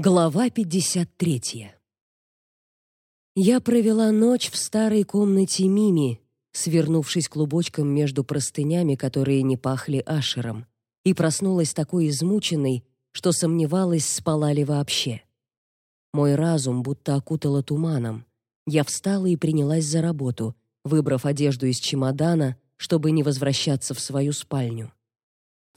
Глава 53. Я провела ночь в старой комнате Мими, свернувшись клубочком между простынями, которые не пахли ашером, и проснулась такой измученной, что сомневалась, спала ли вообще. Мой разум будто окутало туманом. Я встала и принялась за работу, выбрав одежду из чемодана, чтобы не возвращаться в свою спальню.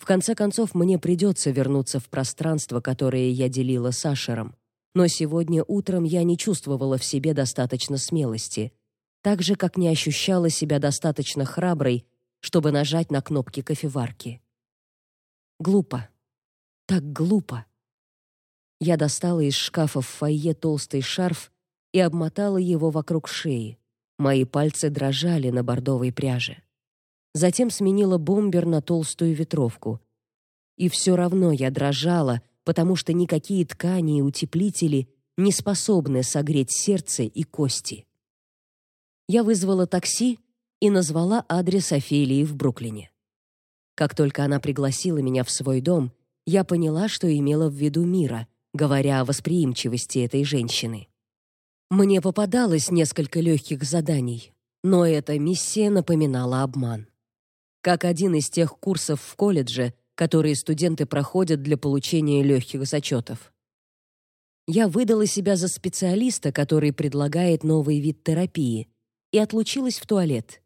В конце концов, мне придется вернуться в пространство, которое я делила с Ашером. Но сегодня утром я не чувствовала в себе достаточно смелости, так же, как не ощущала себя достаточно храброй, чтобы нажать на кнопки кофеварки. Глупо. Так глупо. Я достала из шкафа в фойе толстый шарф и обмотала его вокруг шеи. Мои пальцы дрожали на бордовой пряже. Затем сменила бомбер на толстую ветровку. И все равно я дрожала, потому что никакие ткани и утеплители не способны согреть сердце и кости. Я вызвала такси и назвала адрес Офелии в Бруклине. Как только она пригласила меня в свой дом, я поняла, что имела в виду Мира, говоря о восприимчивости этой женщины. Мне попадалось несколько легких заданий, но эта миссия напоминала обман как один из тех курсов в колледже, которые студенты проходят для получения легких зачетов. Я выдала себя за специалиста, который предлагает новый вид терапии, и отлучилась в туалет.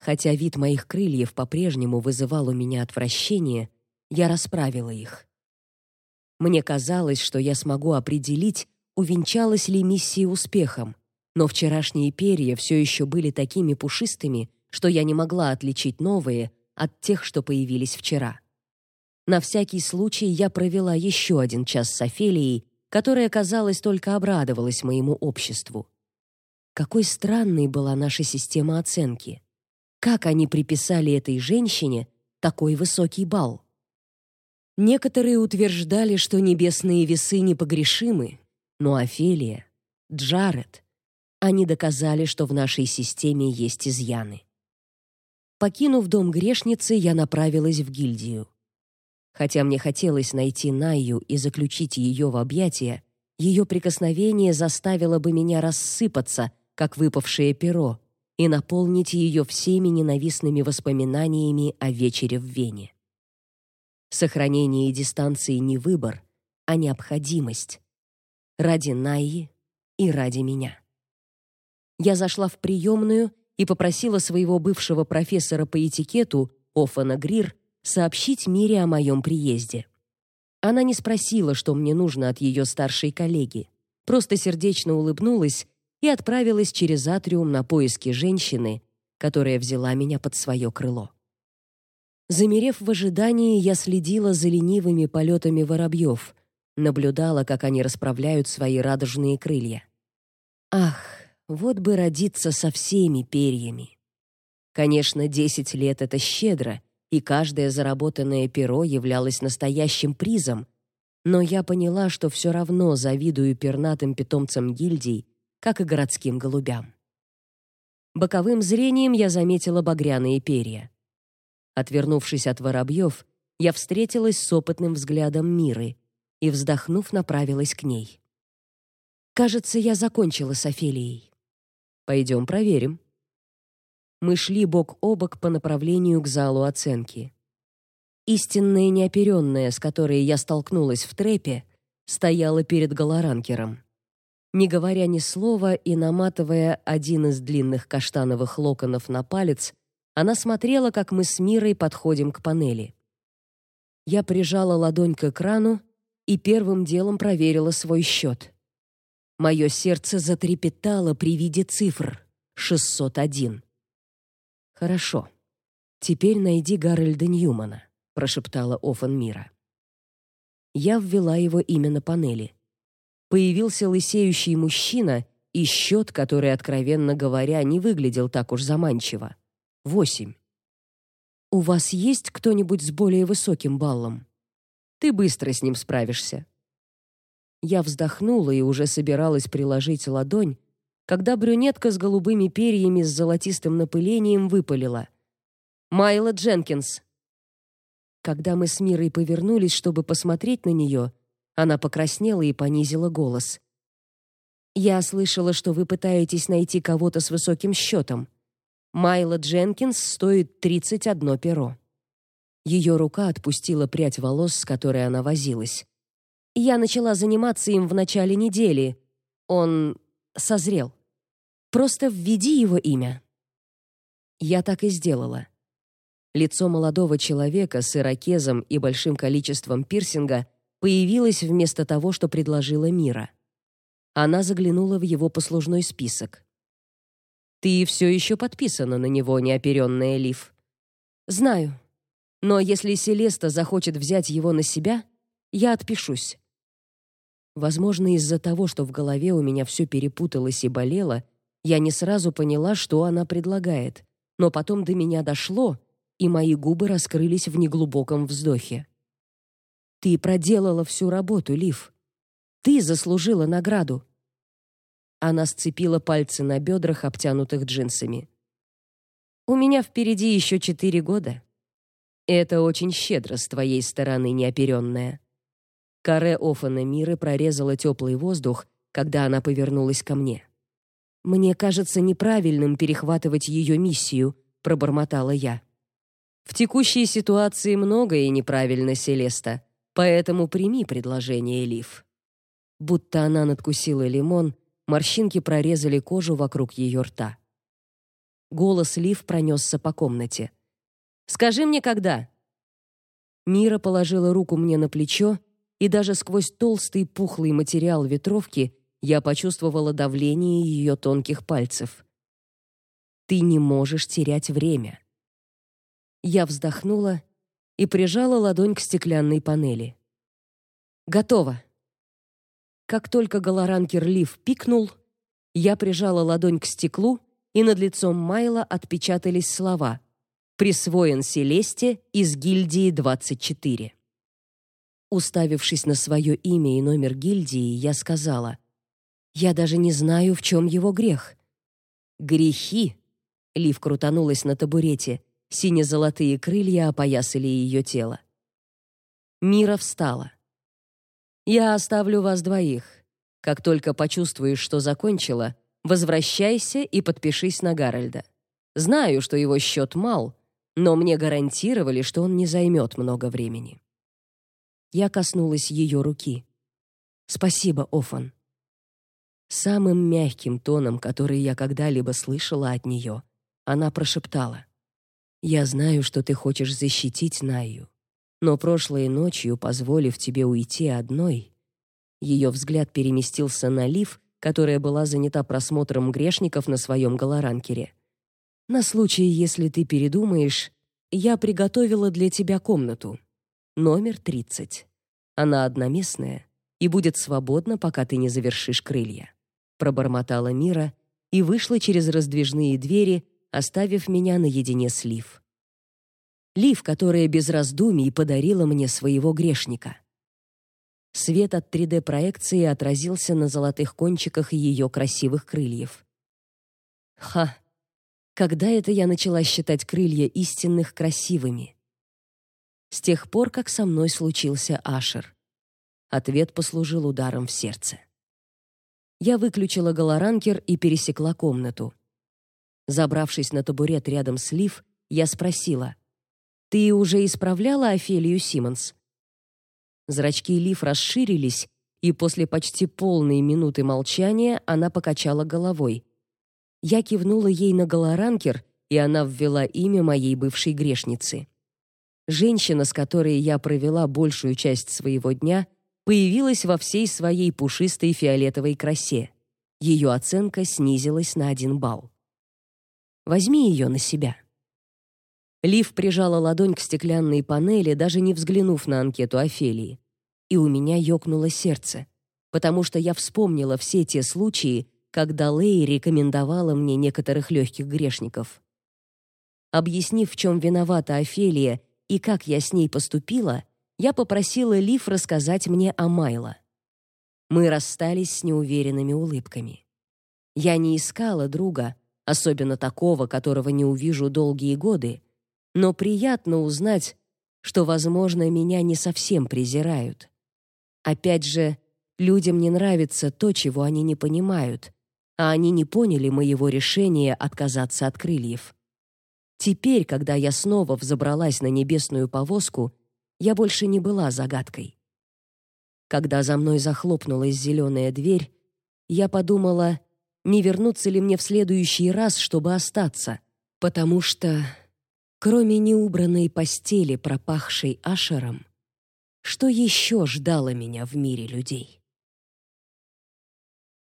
Хотя вид моих крыльев по-прежнему вызывал у меня отвращение, я расправила их. Мне казалось, что я смогу определить, увенчалась ли миссия успехом, но вчерашние перья все еще были такими пушистыми, что я не могла отличить новые от тех, что появились вчера. На всякий случай я провела еще один час с Офелией, которая, казалось, только обрадовалась моему обществу. Какой странной была наша система оценки. Как они приписали этой женщине такой высокий балл? Некоторые утверждали, что небесные весы непогрешимы, но Офелия, Джаред, они доказали, что в нашей системе есть изъяны. Покинув дом грешницы, я направилась в гильдию. Хотя мне хотелось найти Найю и заключить ее в объятия, ее прикосновение заставило бы меня рассыпаться, как выпавшее перо, и наполнить ее всеми ненавистными воспоминаниями о вечере в Вене. Сохранение дистанции не выбор, а необходимость. Ради Найи и ради меня. Я зашла в приемную и попросила своего бывшего профессора по этикету, Офана Грир, сообщить Мире о моем приезде. Она не спросила, что мне нужно от ее старшей коллеги, просто сердечно улыбнулась и отправилась через атриум на поиски женщины, которая взяла меня под свое крыло. Замерев в ожидании, я следила за ленивыми полетами воробьев, наблюдала, как они расправляют свои радужные крылья. Ах, вот бы родиться со всеми перьями. Конечно, десять лет это щедро, и каждое заработанное перо являлось настоящим призом, но я поняла, что все равно завидую пернатым питомцам гильдий, как и городским голубям. Боковым зрением я заметила багряные перья. Отвернувшись от воробьев, я встретилась с опытным взглядом Миры и, вздохнув, направилась к ней. Кажется, я закончила с Офелией. Пойдем проверим. Мы шли бок о бок по направлению к залу оценки. Истинная неоперенная, с которой я столкнулась в трепе, стояла перед голоранкером. Не говоря ни слова и наматывая один из длинных каштановых локонов на палец, она смотрела, как мы с Мирой подходим к панели. Я прижала ладонь к экрану и первым делом проверила свой счет. Мое сердце затрепетало при виде цифр. 601. Хорошо. Теперь найди Гарольда Ньюмана, прошептала Офан Мира. Я ввела его имя на панели. Появился лысеющий мужчина и счет, который, откровенно говоря, не выглядел так уж заманчиво. Восемь. У вас есть кто-нибудь с более высоким баллом? Ты быстро с ним справишься. Я вздохнула и уже собиралась приложить ладонь, когда брюнетка с голубыми перьями с золотистым напылением выпалила: "Майла Дженкинс". Когда мы с Мирой повернулись, чтобы посмотреть на нее, Она покраснела и понизила голос. Я слышала, что вы пытаетесь найти кого-то с высоким счетом. Майла Дженкинс стоит 31 перо. Ее рука отпустила прядь волос, с которой она возилась. Я начала заниматься им в начале недели. Он созрел. Просто введи его имя. Я так и сделала. Лицо молодого человека с ирокезом и большим количеством пирсинга появилось вместо того, что предложила Мира. Она заглянула в его послужной список. Ты все еще подписана на него, неоперенная Лив. Знаю. Но если Селеста захочет взять его на себя, я отпишусь. Возможно, из-за того, что в голове у меня все перепуталось и болело, я не сразу поняла, что она предлагает. Но потом до меня дошло, и мои губы раскрылись в неглубоком вздохе. Ты проделала всю работу, Лив. Ты заслужила награду. Она сцепила пальцы на бедрах, обтянутых джинсами. У меня впереди еще четыре года. Это очень щедро с твоей стороны, неоперенная. Каре Офана Миры прорезала теплый воздух, когда она повернулась ко мне. Мне кажется неправильным перехватывать ее миссию, пробормотала я. В текущей ситуации многое неправильно, Селеста, поэтому прими предложение, Лив. Будто она надкусила лимон, морщинки прорезали кожу вокруг ее рта. Голос Лив пронесся по комнате. Скажи мне, когда? Мира положила руку мне на плечо, и даже сквозь толстый пухлый материал ветровки я почувствовала давление ее тонких пальцев. Ты не можешь терять время. Я вздохнула и прижала ладонь к стеклянной панели. Готово. Как только голоранкер Лив пикнул, я прижала ладонь к стеклу, и над лицом Майла отпечатались слова: "Присвоен Селесте из гильдии 24". Уставившись на свое имя и номер гильдии, я сказала: "Я даже не знаю, в чем его грех". "Грехи", Лив крутанулась на табурете. Сине-золотые крылья опоясали ее тело. Мира встала. Я оставлю вас двоих. Как только почувствуешь, что закончила, возвращайся и подпишись на Гарольда. Знаю, что его счет мал, но мне гарантировали, что он не займет много времени. Я коснулась ее руки. Спасибо, Офан. Самым мягким тоном, который я когда-либо слышала от нее, она прошептала: я знаю, что ты хочешь защитить Наю, но прошлой ночью, позволив тебе уйти одной, ее взгляд переместился на Лив, которая была занята просмотром грешников на своем голоранкере. На случай, если ты передумаешь, я приготовила для тебя комнату. Номер 30. Она одноместная и будет свободна, пока ты не завершишь крылья. Пробормотала Мира и вышла через раздвижные двери, оставив меня наедине с Лив. Лив, которая без раздумий подарила мне своего грешника. Свет от 3D-проекции отразился на золотых кончиках ее красивых крыльев. Ха! Когда это я начала считать крылья истинных красивыми? С тех пор, как со мной случился Ашер. Ответ послужил ударом в сердце. Я выключила голоранкер и пересекла комнату. Забравшись на табурет рядом с Лив, я спросила: "Ты уже исправляла Офелию Симмонс?" Зрачки Лив расширились, и после почти полной минуты молчания она покачала головой. Я кивнула ей на голоранкер, и она ввела имя моей бывшей грешницы. Женщина, с которой я провела большую часть своего дня, появилась во всей своей пушистой фиолетовой красе. Ее оценка снизилась на один балл. Возьми ее на себя. Лив прижала ладонь к стеклянной панели, даже не взглянув на анкету Офелии. И у меня ёкнуло сердце, потому что я вспомнила все те случаи, когда Лей рекомендовала мне некоторых легких грешников. Объяснив, в чем виновата Офелия и как я с ней поступила, я попросила Лив рассказать мне о Майло. Мы расстались с неуверенными улыбками. Я не искала друга, особенно такого, которого не увижу долгие годы, но приятно узнать, что, возможно, меня не совсем презирают. Опять же, людям не нравится то, чего они не понимают, а они не поняли моего решения отказаться от крыльев. Теперь, когда я снова взобралась на небесную повозку, я больше не была загадкой. Когда за мной захлопнулась зеленая дверь, я подумала, не вернуться ли мне в следующий раз, чтобы остаться, потому что, кроме неубранной постели, пропахшей ашером, что еще ждало меня в мире людей?